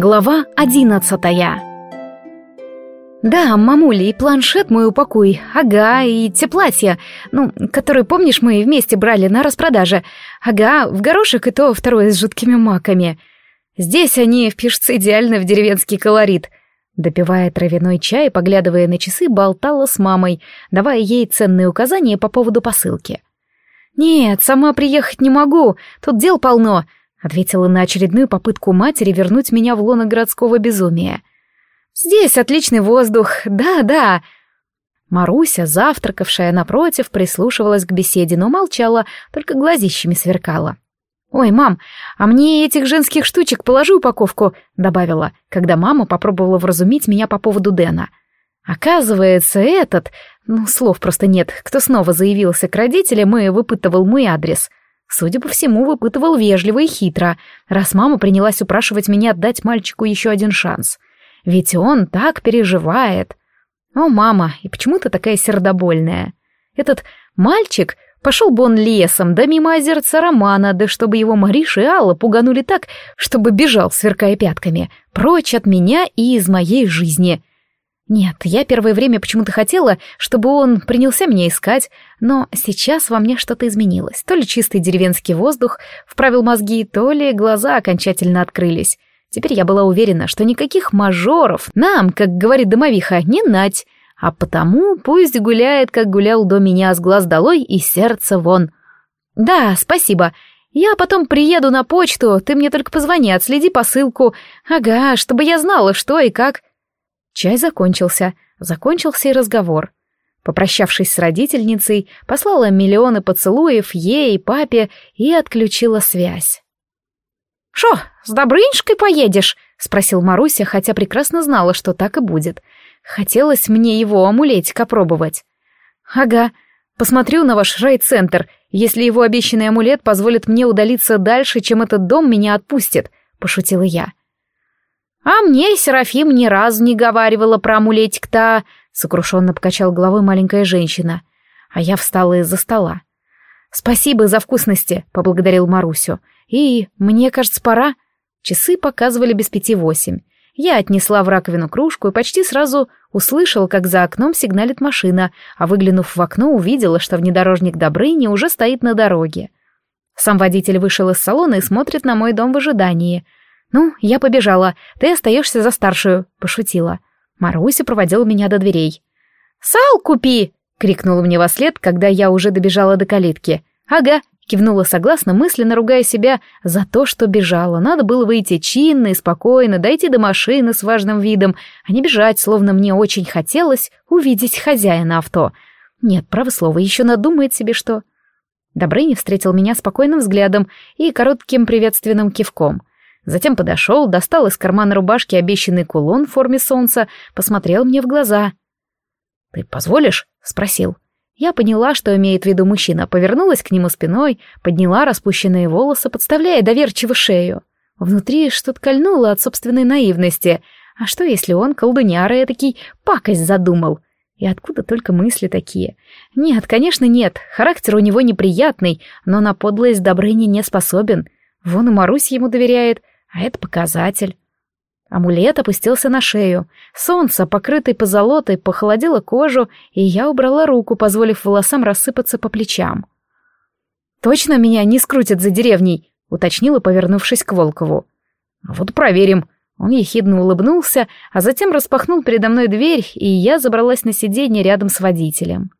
Глава одиннадцатая «Да, мамуля, и планшет мой упакуй, ага, и те платья, ну, которые, помнишь, мы вместе брали на распродаже, ага, в горошек и то второе с жуткими маками. Здесь они впишутся идеально в деревенский колорит». Допивая травяной чай и поглядывая на часы, болтала с мамой, давая ей ценные указания по поводу посылки. «Нет, сама приехать не могу, тут дел полно», Ответила на очередную попытку матери вернуть меня в лоно городского безумия. «Здесь отличный воздух, да-да!» Маруся, завтракавшая напротив, прислушивалась к беседе, но молчала, только глазищами сверкала. «Ой, мам, а мне этих женских штучек положи упаковку», — добавила, когда мама попробовала вразумить меня по поводу Дэна. Оказывается, этот, ну, слов просто нет, кто снова заявился к родителям и выпытывал мой адрес. Судя по всему, выпытывал вежливо и хитро, раз мама принялась упрашивать меня отдать мальчику еще один шанс. Ведь он так переживает. О, мама, и почему ты такая сердобольная? Этот мальчик, пошел бы он лесом, да мимо озерца Романа, да чтобы его Мариша и Алла пуганули так, чтобы бежал, сверкая пятками, прочь от меня и из моей жизни. Нет, я первое время почему-то хотела, чтобы он принялся меня искать, но сейчас во мне что-то изменилось. То ли чистый деревенский воздух вправил мозги, то ли глаза окончательно открылись. Теперь я была уверена, что никаких мажоров нам, как говорит домовиха, не нать, а потому пусть гуляет, как гулял до меня с глаз долой и сердце вон. Да, спасибо. Я потом приеду на почту, ты мне только позвони, отследи посылку. Ага, чтобы я знала, что и как. Чай закончился, закончился и разговор. Попрощавшись с родительницей, послала миллионы поцелуев ей, папе и отключила связь. «Шо, с Добрынюшкой поедешь?» — спросил Маруся, хотя прекрасно знала, что так и будет. Хотелось мне его амулетик опробовать. «Ага, посмотрю на ваш райцентр. Если его обещанный амулет позволит мне удалиться дальше, чем этот дом меня отпустит», — пошутила я. «А мне Серафим ни разу не говаривала про амулетик-то», — сокрушенно покачал головой маленькая женщина. А я встала из-за стола. «Спасибо за вкусности», — поблагодарил Марусю. «И, мне кажется, пора». Часы показывали без пяти восемь. Я отнесла в раковину кружку и почти сразу услышала, как за окном сигналит машина, а выглянув в окно, увидела, что внедорожник Добрыни уже стоит на дороге. Сам водитель вышел из салона и смотрит на мой дом в ожидании — «Ну, я побежала, ты остаешься за старшую», — пошутила. Маруся проводила меня до дверей. «Сал купи!» — крикнула мне во след, когда я уже добежала до калитки. «Ага», — кивнула согласно, мысленно ругая себя за то, что бежала. Надо было выйти чинно и спокойно, дойти до машины с важным видом, а не бежать, словно мне очень хотелось увидеть хозяина авто. Нет, право слово, еще надумает себе что. Добрыня встретил меня спокойным взглядом и коротким приветственным кивком. Затем подошел, достал из кармана рубашки обещанный кулон в форме солнца, посмотрел мне в глаза. «Ты позволишь?» — спросил. Я поняла, что имеет в виду мужчина, повернулась к нему спиной, подняла распущенные волосы, подставляя доверчиво шею. Внутри что-то кольнуло от собственной наивности. А что, если он, колдуняра этакий, пакость задумал? И откуда только мысли такие? Нет, конечно, нет, характер у него неприятный, но на подлость Добрыни не способен. Вон и Марусь ему доверяет, а это показатель. Амулет опустился на шею. Солнце, покрытое позолотой, похолодело кожу, и я убрала руку, позволив волосам рассыпаться по плечам. «Точно меня не скрутят за деревней?» — уточнила, повернувшись к Волкову. «Вот проверим». Он ехидно улыбнулся, а затем распахнул передо мной дверь, и я забралась на сиденье рядом с водителем.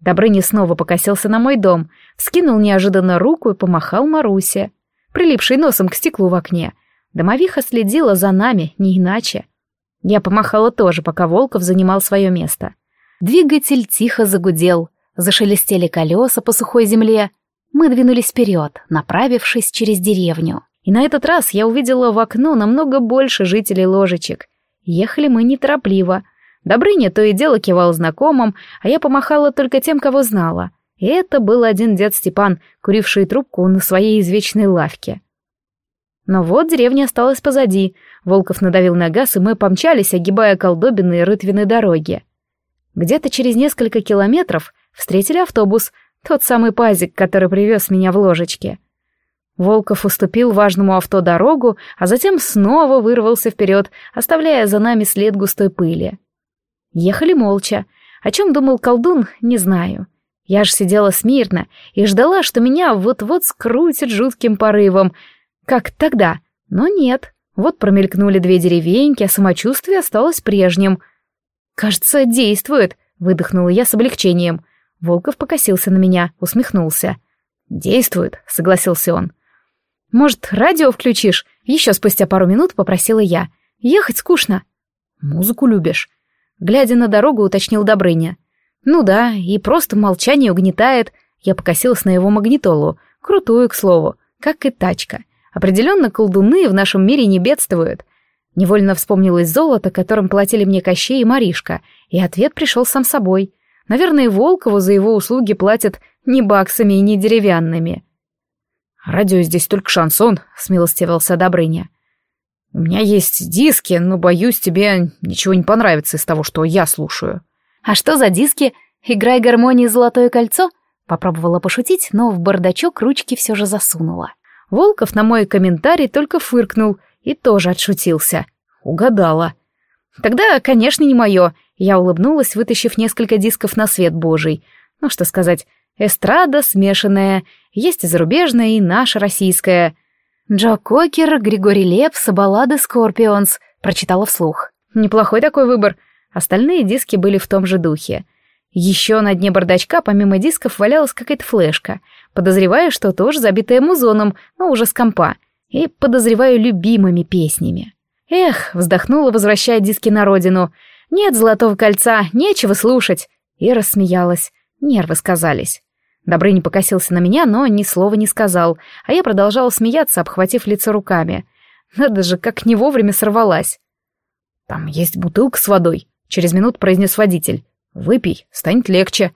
Добрыня снова покосился на мой дом, скинул неожиданно руку и помахал Марусе прилипший носом к стеклу в окне. Домовиха следила за нами, не иначе. Я помахала тоже, пока Волков занимал свое место. Двигатель тихо загудел, зашелестели колеса по сухой земле. Мы двинулись вперед, направившись через деревню. И на этот раз я увидела в окно намного больше жителей ложечек. Ехали мы неторопливо. Добрыня то и дело кивал знакомым, а я помахала только тем, кого знала. И это был один дед Степан, куривший трубку на своей извечной лавке. Но вот деревня осталась позади. Волков надавил на газ, и мы помчались, огибая колдобины и рытвины дороги. Где-то через несколько километров встретили автобус, тот самый пазик, который привез меня в ложечке. Волков уступил важному авто дорогу, а затем снова вырвался вперед, оставляя за нами след густой пыли. Ехали молча. О чем думал колдун, не знаю. Я же сидела смирно и ждала, что меня вот-вот скрутит жутким порывом, как тогда. Но нет. Вот промелькнули две деревеньки, а самочувствие осталось прежним. «Кажется, действует», — выдохнула я с облегчением. Волков покосился на меня, усмехнулся. «Действует», — согласился он. «Может, радио включишь?» Еще спустя пару минут попросила я. «Ехать скучно». «Музыку любишь?» Глядя на дорогу, уточнил Добрыня. «Ну да, и просто молчание угнетает». Я покосилась на его магнитолу. Крутую, к слову, как и тачка. Определенно колдуны в нашем мире не бедствуют. Невольно вспомнилось золото, которым платили мне Кощей и Маришка, и ответ пришел сам собой. Наверное, Волкову за его услуги платят не баксами и не деревянными. «Радио здесь только шансон», — смилостивился Добрыня. «У меня есть диски, но, боюсь, тебе ничего не понравится из того, что я слушаю». «А что за диски? Играй гармонии «Золотое кольцо»?» Попробовала пошутить, но в бардачок ручки все же засунула. Волков на мой комментарий только фыркнул и тоже отшутился. Угадала. Тогда, конечно, не мое. Я улыбнулась, вытащив несколько дисков на свет божий. Ну, что сказать, эстрада смешанная, есть и зарубежная, и наша российская. «Джо Кокер, Григорий Лепс, баллады Скорпионс», — прочитала вслух. Неплохой такой выбор. Остальные диски были в том же духе. Еще на дне бардачка, помимо дисков, валялась какая-то флешка. Подозреваю, что тоже забитая музоном, но уже с компа. И подозреваю любимыми песнями. Эх, вздохнула, возвращая диски на родину. Нет золотого кольца, нечего слушать. И рассмеялась. Нервы сказались. Добрыня покосился на меня, но ни слова не сказал, а я продолжала смеяться, обхватив лицо руками. Надо же, как не вовремя сорвалась. «Там есть бутылка с водой», — через минут произнес водитель. «Выпей, станет легче».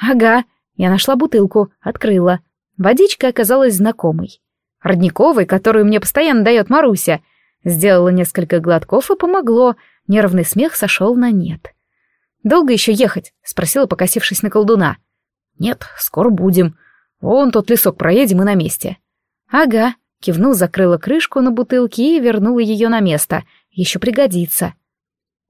«Ага», я нашла бутылку, открыла. Водичка оказалась знакомой. Родниковой, которую мне постоянно дает Маруся. Сделала несколько глотков и помогло. Нервный смех сошел на нет. «Долго еще ехать?» — спросила, покосившись на колдуна. «Нет, скоро будем. Вон тот лесок проедем и на месте». «Ага», — кивнул, закрыла крышку на бутылке и вернула ее на место. «Еще пригодится».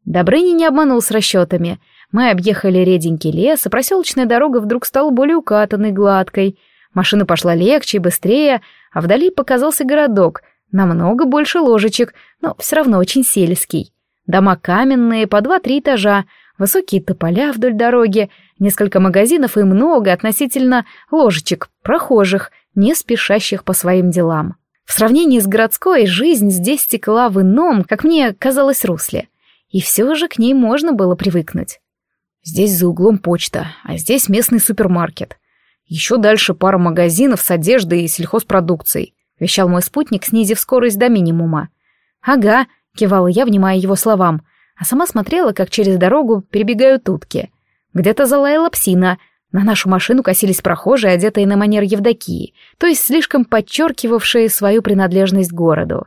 Добрыня не обманул с расчетами. Мы объехали реденький лес, и проселочная дорога вдруг стала более укатанной, гладкой. Машина пошла легче и быстрее, а вдали показался городок, намного больше ложечек, но все равно очень сельский. Дома каменные, по два-три этажа, высокие тополя вдоль дороги, несколько магазинов и много относительно ложечек, прохожих, не спешащих по своим делам. В сравнении с городской, жизнь здесь текла в ином, как мне казалось, русле. И все же к ней можно было привыкнуть. Здесь за углом почта, а здесь местный супермаркет. Еще дальше пара магазинов с одеждой и сельхозпродукцией, вещал мой спутник, снизив скорость до минимума. Ага, кивала я, внимая его словам, а сама смотрела, как через дорогу перебегают утки. Где-то залаяла псина, на нашу машину косились прохожие, одетые на манер Евдокии, то есть слишком подчеркивавшие свою принадлежность городу.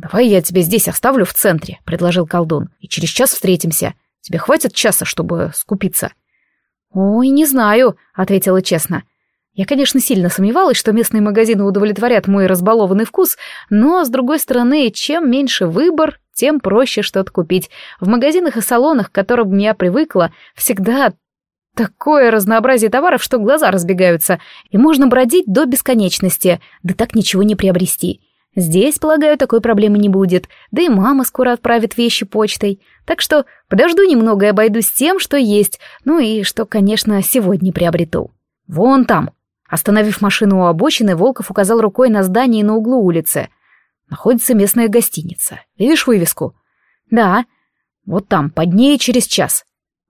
«Давай я тебя здесь оставлю в центре», — предложил колдун, — «и через час встретимся. Тебе хватит часа, чтобы скупиться?» «Ой, не знаю», — ответила честно. Я, конечно, сильно сомневалась, что местные магазины удовлетворят мой разбалованный вкус, но, с другой стороны, чем меньше выбор, тем проще что-то купить. В магазинах и салонах, к которым я привыкла, всегда такое разнообразие товаров, что глаза разбегаются, и можно бродить до бесконечности, да так ничего не приобрести. Здесь, полагаю, такой проблемы не будет, да и мама скоро отправит вещи почтой, так что подожду немного и обойдусь тем, что есть, ну и что, конечно, сегодня приобрету. Вон там. Остановив машину у обочины, Волков указал рукой на здание на углу улицы — находится местная гостиница. Видишь вывеску? Да. Вот там, под ней через час.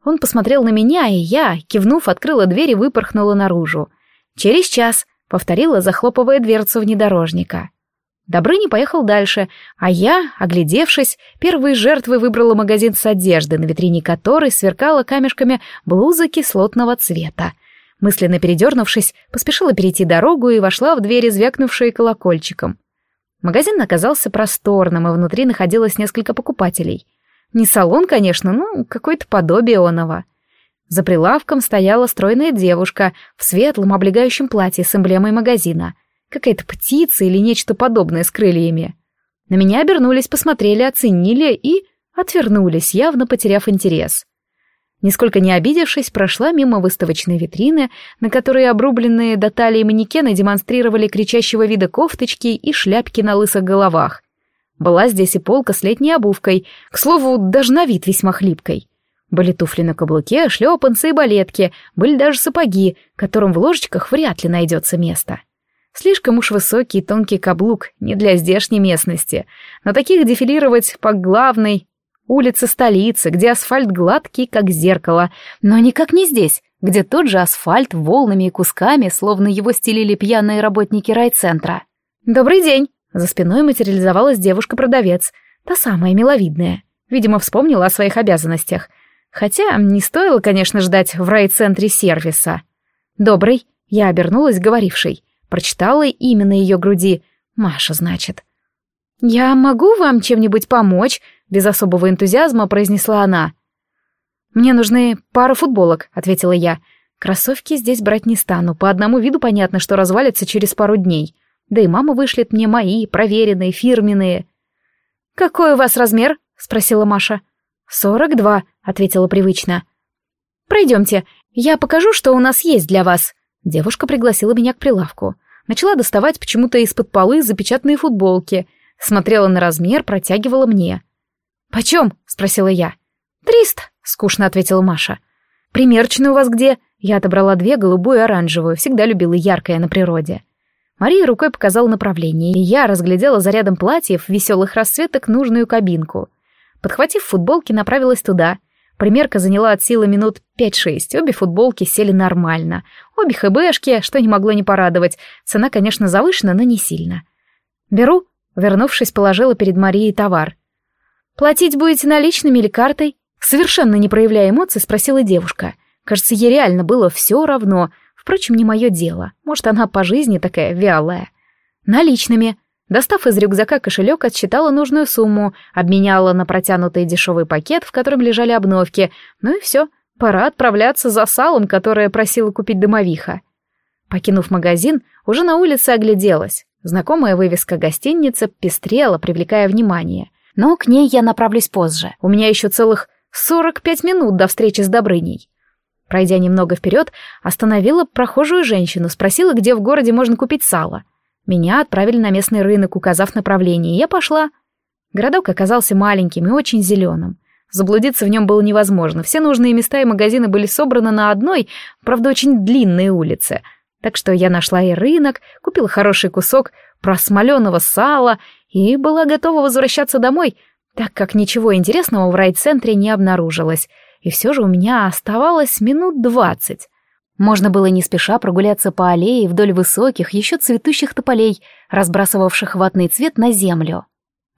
Он посмотрел на меня, и я, кивнув, открыла дверь и выпорхнула наружу. Через час, повторила, захлопывая дверцу внедорожника. Добрыня поехал дальше, а я, оглядевшись, первой жертвой выбрала магазин с одеждой, на витрине которой сверкала камешками блуза кислотного цвета. Мысленно передернувшись, поспешила перейти дорогу и вошла в двери, звякнувшие колокольчиком. Магазин оказался просторным, и внутри находилось несколько покупателей. Не салон, конечно, но какое-то подобие оного. За прилавком стояла стройная девушка в светлом облегающем платье с эмблемой магазина. Какая-то птица или нечто подобное с крыльями. На меня обернулись, посмотрели, оценили и отвернулись, явно потеряв интерес. Нисколько не обидевшись, прошла мимо выставочной витрины, на которой обрубленные до талии манекены демонстрировали кричащего вида кофточки и шляпки на лысых головах. Была здесь и полка с летней обувкой, к слову, даже на вид весьма хлипкой. Были туфли на каблуке, шлепанцы и балетки, были даже сапоги, которым в ложечках вряд ли найдется место. Слишком уж высокий и тонкий каблук, не для здешней местности. На таких дефилировать по главной улице столицы, где асфальт гладкий, как зеркало, но никак не здесь, где тот же асфальт волнами и кусками, словно его стелили пьяные работники райцентра. «Добрый день!» За спиной материализовалась девушка-продавец, та самая миловидная. Видимо, вспомнила о своих обязанностях. Хотя не стоило, конечно, ждать в райцентре сервиса. «Добрый!» Я обернулась говорившей. Прочитала имя на ее груди. «Маша, значит». «Я могу вам чем-нибудь помочь?» Без особого энтузиазма произнесла она. «Мне нужны пара футболок», — ответила я. «Кроссовки здесь брать не стану. По одному виду понятно, что развалится через пару дней. Да и мама вышлет мне мои, проверенные, фирменные». «Какой у вас размер?» — спросила Маша. «Сорок два», — ответила привычно. «Пройдемте, я покажу, что у нас есть для вас». Девушка пригласила меня к прилавку. Начала доставать почему-то из-под полы запечатанные футболки. Смотрела на размер, протягивала мне. «Почем?» — спросила я. «Триста», — скучно ответила Маша. «Примерочная у вас где?» Я отобрала две, голубую и оранжевую, всегда любила яркое на природе. Мария рукой показала направление, и я разглядела за рядом платьев веселых расцветок нужную кабинку. Подхватив футболки, направилась туда. Примерка заняла от силы минут пять-шесть, обе футболки сели нормально. Обе хэбэшки, что не могло не порадовать. Цена, конечно, завышена, но не сильно. «Беру», — вернувшись, положила перед Марией товар. «Платить будете наличными или картой?» Совершенно не проявляя эмоций, спросила девушка. Кажется, ей реально было все равно. Впрочем, не мое дело. Может, она по жизни такая вялая. «Наличными». Достав из рюкзака кошелек, отсчитала нужную сумму, обменяла на протянутый дешевый пакет, в котором лежали обновки. Ну и все, пора отправляться за салом, которое просила купить домовиха. Покинув магазин, уже на улице огляделась. Знакомая вывеска гостиницы пестрела, привлекая внимание — но к ней я направлюсь позже. У меня еще целых 45 минут до встречи с Добрыней. Пройдя немного вперед, остановила прохожую женщину, спросила, где в городе можно купить сало. Меня отправили на местный рынок, указав направление, и я пошла. Городок оказался маленьким и очень зеленым. Заблудиться в нем было невозможно. Все нужные места и магазины были собраны на одной, правда, очень длинной улице. Так что я нашла и рынок, купила хороший кусок просмоленного сала и была готова возвращаться домой, так как ничего интересного в райцентре не обнаружилось, и все же у меня оставалось минут двадцать. Можно было не спеша прогуляться по аллее вдоль высоких, еще цветущих тополей, разбрасывавших ватный цвет на землю.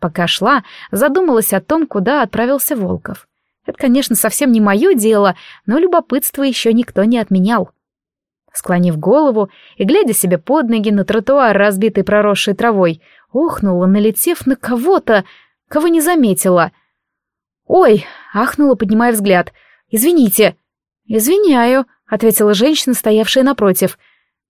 Пока шла, задумалась о том, куда отправился Волков. Это, конечно, совсем не мое дело, но любопытство еще никто не отменял. Склонив голову и глядя себе под ноги на тротуар, разбитый проросшей травой, охнула, налетев на кого-то, кого не заметила. «Ой!» — ахнула, поднимая взгляд. «Извините!» «Извиняю», — ответила женщина, стоявшая напротив.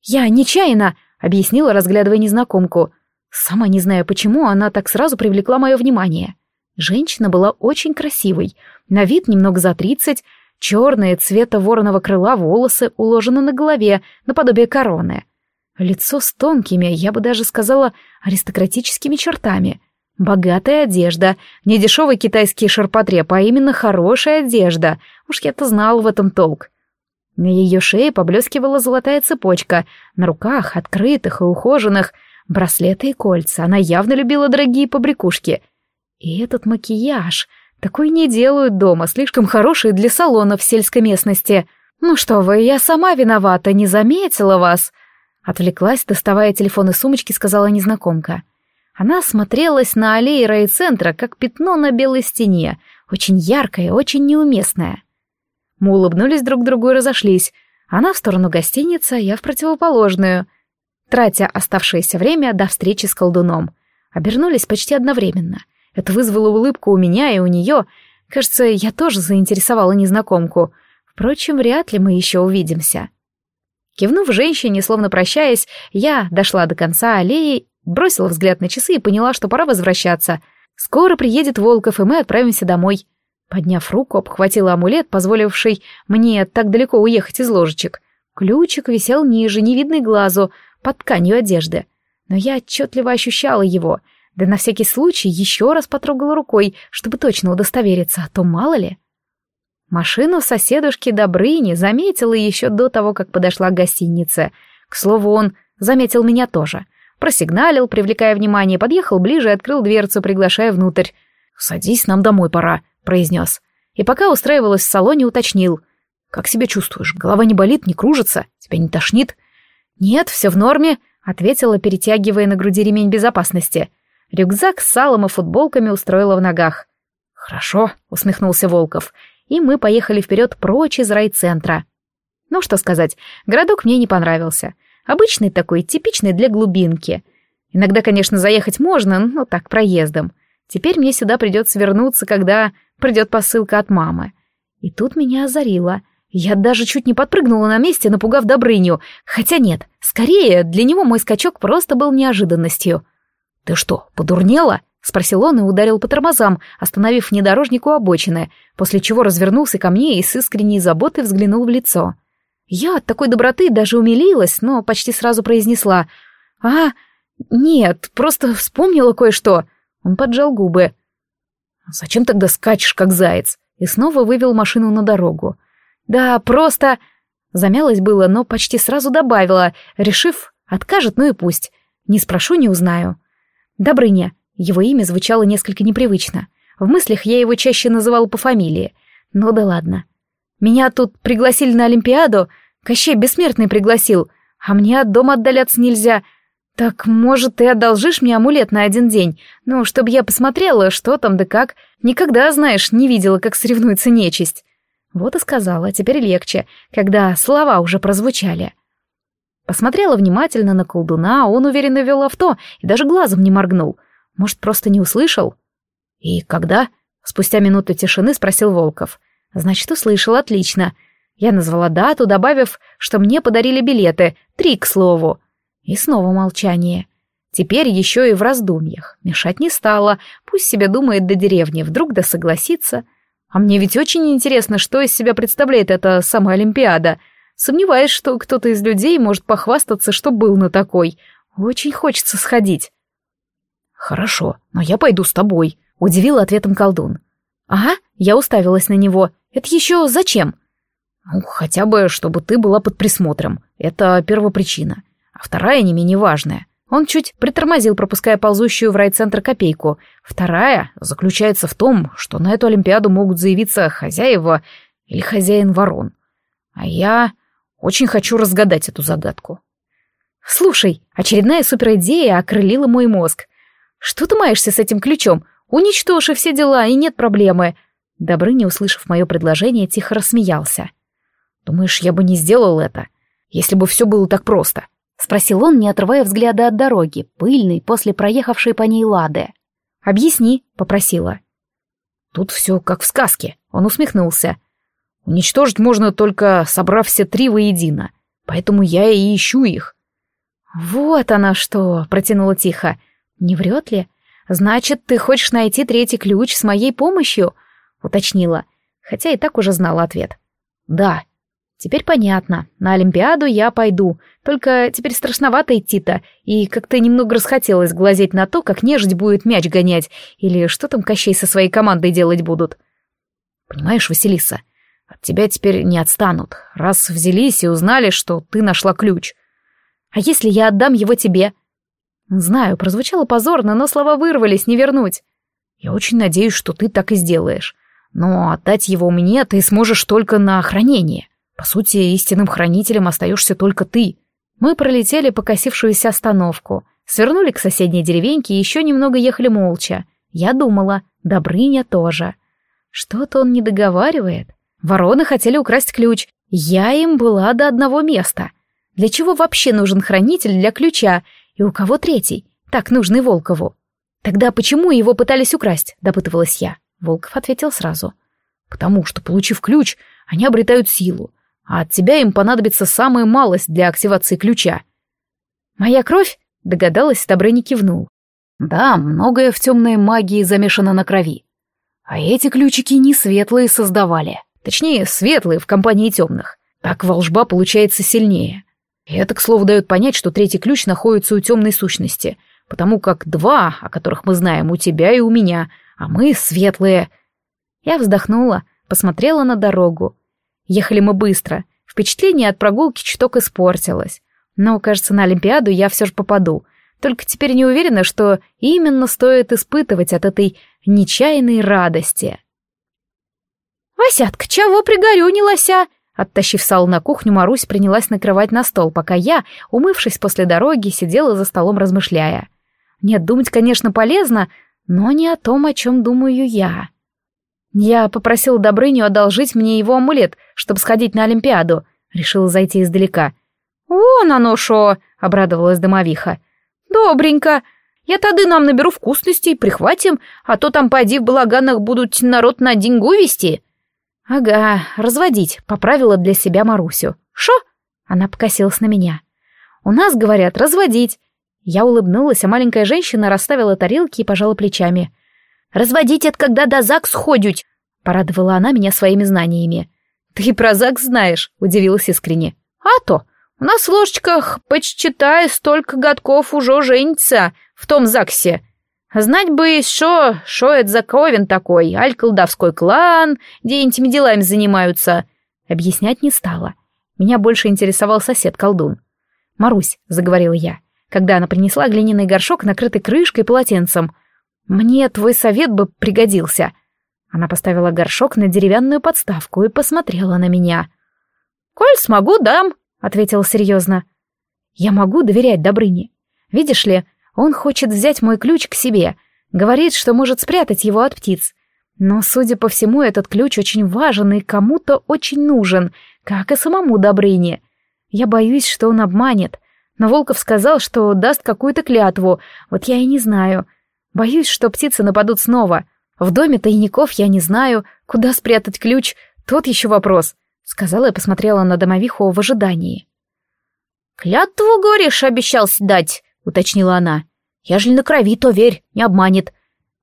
«Я нечаянно», — объяснила, разглядывая незнакомку. Сама не знаю, почему она так сразу привлекла мое внимание. Женщина была очень красивой, на вид немного за тридцать, черные цвета вороного крыла волосы уложены на голове, наподобие короны. Лицо с тонкими, я бы даже сказала, аристократическими чертами. Богатая одежда, не дешевый китайский ширпотреб, а именно хорошая одежда. Уж я-то знал в этом толк. На ее шее поблескивала золотая цепочка, на руках, открытых и ухоженных, браслеты и кольца. Она явно любила дорогие побрякушки. И этот макияж, такой не делают дома, слишком хороший для салонов сельской местности. Ну что вы, я сама виновата, не заметила вас. Отвлеклась, доставая телефон из сумочки, сказала незнакомка. Она смотрелась на аллее райцентра, как пятно на белой стене, очень яркое, очень неуместное. Мы улыбнулись друг другу и разошлись. Она в сторону гостиницы, а я в противоположную. Тратя оставшееся время до встречи с колдуном. Обернулись почти одновременно. Это вызвало улыбку у меня и у нее. Кажется, я тоже заинтересовала незнакомку. Впрочем, вряд ли мы еще увидимся. Кивнув женщине, словно прощаясь, я дошла до конца аллеи, бросила взгляд на часы и поняла, что пора возвращаться. Скоро приедет Волков, и мы отправимся домой. Подняв руку, обхватила амулет, позволивший мне так далеко уехать из ложечек. Ключик висел ниже, невидный глазу, под тканью одежды. Но я отчетливо ощущала его, да на всякий случай еще раз потрогала рукой, чтобы точно удостовериться, а то мало ли. Машину соседушки Добрыни заметила еще до того, как подошла к гостинице. К слову, он заметил меня тоже. Просигналил, привлекая внимание, подъехал ближе и открыл дверцу, приглашая внутрь. «Садись, нам домой пора», — произнес. И пока устраивалась в салоне, уточнил. «Как себя чувствуешь? Голова не болит, не кружится? Тебя не тошнит?» «Нет, все в норме», — ответила, перетягивая на груди ремень безопасности. Рюкзак с салом и футболками устроила в ногах. «Хорошо», — усмехнулся Волков и мы поехали вперед прочь из райцентра. Ну, что сказать, городок мне не понравился. Обычный такой, типичный для глубинки. Иногда, конечно, заехать можно, но так, проездом. Теперь мне сюда придется вернуться, когда придет посылка от мамы. И тут меня озарило. Я даже чуть не подпрыгнула на месте, напугав Добрыню. Хотя нет, скорее, для него мой скачок просто был неожиданностью. «Ты что, подурнела?» — спросил он и ударил по тормозам, остановив внедорожник у обочины, после чего развернулся ко мне и с искренней заботой взглянул в лицо. Я от такой доброты даже умилилась, но почти сразу произнесла «А, нет, просто вспомнила кое-что». Он поджал губы. «Зачем тогда скачешь, как заяц?» И снова вывел машину на дорогу. «Да, просто...» Замялась было, но почти сразу добавила, решив, откажет, ну и пусть. Не спрошу, не узнаю. «Добрыня, его имя звучало несколько непривычно. В мыслях я его чаще называла по фамилии. Ну да ладно. Меня тут пригласили на Олимпиаду, Кощей Бессмертный пригласил, а мне от дома отдаляться нельзя. Так, может, ты одолжишь мне амулет на один день? Ну, чтобы я посмотрела, что там да как. Никогда, знаешь, не видела, как соревнуется нечисть. Вот и сказала, теперь легче, когда слова уже прозвучали. Посмотрела внимательно на колдуна, он уверенно вел авто и даже глазом не моргнул — может, просто не услышал? И когда? Спустя минуту тишины спросил Волков. Значит, услышал, отлично. Я назвала дату, добавив, что мне подарили билеты, три, к слову. И снова молчание. Теперь еще и в раздумьях. Мешать не стало, пусть себе думает до деревни, вдруг да согласится. А мне ведь очень интересно, что из себя представляет эта самая Олимпиада. Сомневаюсь, что кто-то из людей может похвастаться, что был на такой. Очень хочется сходить. «Хорошо, но я пойду с тобой», — удивил ответом колдун. «Ага», — я уставилась на него. «Это еще зачем?» «Ну, хотя бы, чтобы ты была под присмотром. Это первопричина. Вторая не менее важная. Он чуть притормозил, пропуская ползущую в райцентр копейку. Вторая заключается в том, что на эту Олимпиаду могут заявиться хозяева или хозяин ворон. А я очень хочу разгадать эту загадку. Слушай, очередная суперидея окрылила мой мозг. «Что ты маешься с этим ключом? Уничтожь все дела, и нет проблемы!» Добрыня, услышав мое предложение, тихо рассмеялся. «Думаешь, я бы не сделал это, если бы все было так просто?» — спросил он, не отрывая взгляда от дороги, пыльной, после проехавшей по ней лады. «Объясни», — попросила. «Тут все как в сказке», — он усмехнулся. «Уничтожить можно только, собрав все три воедино, поэтому я и ищу их». «Вот она что!» — протянула тихо. «Не врет ли? Значит, ты хочешь найти третий ключ с моей помощью?» — уточнила, хотя и так уже знала ответ. «Да». «Теперь понятно. На Олимпиаду я пойду. Только теперь страшновато идти-то, и как-то немного расхотелось глазеть на то, как нежить будет мяч гонять, или что там Кощей со своей командой делать будут». «Понимаешь, Василиса, от тебя теперь не отстанут, раз взялись и узнали, что ты нашла ключ». «А если я отдам его тебе?» Знаю, прозвучало позорно, но слова вырвались, не вернуть. Я очень надеюсь, что ты так и сделаешь. Но отдать его мне ты сможешь только на хранение. По сути, истинным хранителем остаешься только ты. Мы пролетели покосившуюся остановку, свернули к соседней деревеньке и еще немного ехали молча. Я думала, Добрыня тоже. Что-то он не договаривает. Вороны хотели украсть ключ. Я им была до одного места. Для чего вообще нужен хранитель для ключа, и у кого третий, так нужный Волкову? Тогда почему его пытались украсть, допытывалась я. Волков ответил сразу. Потому что, получив ключ, они обретают силу, а от тебя им понадобится самая малость для активации ключа». «Моя кровь?» — догадалась, Добрыня кивнул. «Да, многое в темной магии замешано на крови. А эти ключики не светлые создавали. Точнее, светлые в компании темных. Так волжба получается сильнее. И это, к слову, дает понять, что третий ключ находится у темной сущности, потому как два, о которых мы знаем, у тебя и у меня, а мы светлые. Я вздохнула, посмотрела на дорогу. Ехали мы быстро. Впечатление от прогулки чуток испортилось. Но, кажется, на Олимпиаду я все же попаду. Только теперь не уверена, что именно стоит испытывать от этой нечаянной радости. «Васятка, чего пригорюнилася?» Оттащив сало на кухню, Марусь принялась накрывать на стол, пока я, умывшись после дороги, сидела за столом, размышляя. Нет, думать, конечно, полезно, но не о том, о чем думаю я. Я попросила Добрыню одолжить мне его амулет, чтобы сходить на Олимпиаду. Решила зайти издалека. «Вон оно шо!» — обрадовалась домовиха. «Добренько. Я тады нам наберу вкусностей, прихватим, а то там, поди, в балаганах будут народ на деньгу вести». «Ага, разводить», — поправила для себя Марусю. «Шо?» — она покосилась на меня. «У нас, говорят, разводить». Я улыбнулась, а маленькая женщина расставила тарелки и пожала плечами. «Разводить — это когда до ЗАГС ходють», — порадовала она меня своими знаниями. «Ты про ЗАГС знаешь», — удивилась искренне. «А то, у нас в ложечках, почитай, столько годков уже женится в том ЗАГСе. Знать бы, что, что это за ковен такой, аль колдовской клан, где этими делами занимаются. Объяснять не стала. Меня больше интересовал сосед-колдун. «Марусь», — заговорила я, когда она принесла глиняный горшок, накрытый крышкой и полотенцем. «Мне твой совет бы пригодился». Она поставила горшок на деревянную подставку и посмотрела на меня. «Коль смогу, дам», — ответила серьезно. «Я могу доверять Добрыне. Видишь ли, он хочет взять мой ключ к себе, говорит, что может спрятать его от птиц. Но, судя по всему, этот ключ очень важен и кому-то очень нужен, как и самому Добрыне. Я боюсь, что он обманет. Но Волков сказал, что даст какую-то клятву, вот я и не знаю. Боюсь, что птицы нападут снова. В доме тайников я не знаю, куда спрятать ключ, тот еще вопрос, — сказала и посмотрела на домовиху в ожидании. «Клятву, говоришь, обещался дать?» — уточнила она. «Ежели на крови, то верь, не обманет.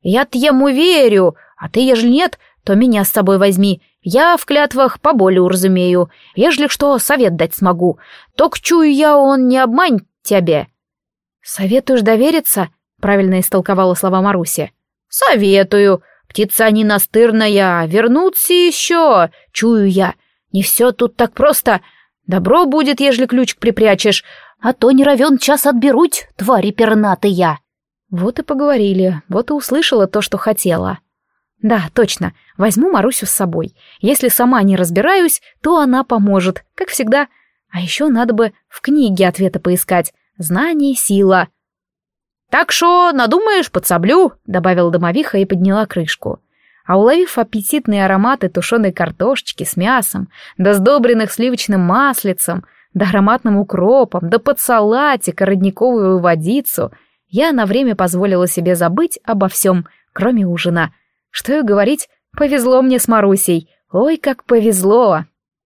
Я-то ему верю, а ты, ежели нет, то меня с собой возьми. Я в клятвах поболее уразумею. Ежели что, совет дать смогу. Только чую я, он не обманет тебе». «Советуешь довериться?» — правильно истолковала слова Маруси. «Советую. Птица не настырная, вернуться еще, чую я. Не все тут так просто. Добро будет, ежели ключик припрячешь, а то не равен час отберуть, твари пернатые. Вот и поговорили, вот и услышала то, что хотела. Да, точно, возьму Марусю с собой. Если сама не разбираюсь, то она поможет, как всегда. А еще надо бы в книге ответы поискать. Знание — сила. «Так что, надумаешь, подсоблю», — добавила домовиха и подняла крышку. А уловив аппетитные ароматы тушеной картошечки с мясом, да сдобренных сливочным маслицем — да ароматным укропом, да под салатик, родниковую водицу, я на время позволила себе забыть обо всем, кроме ужина. Что и говорить, повезло мне с Марусей. Ой, как повезло!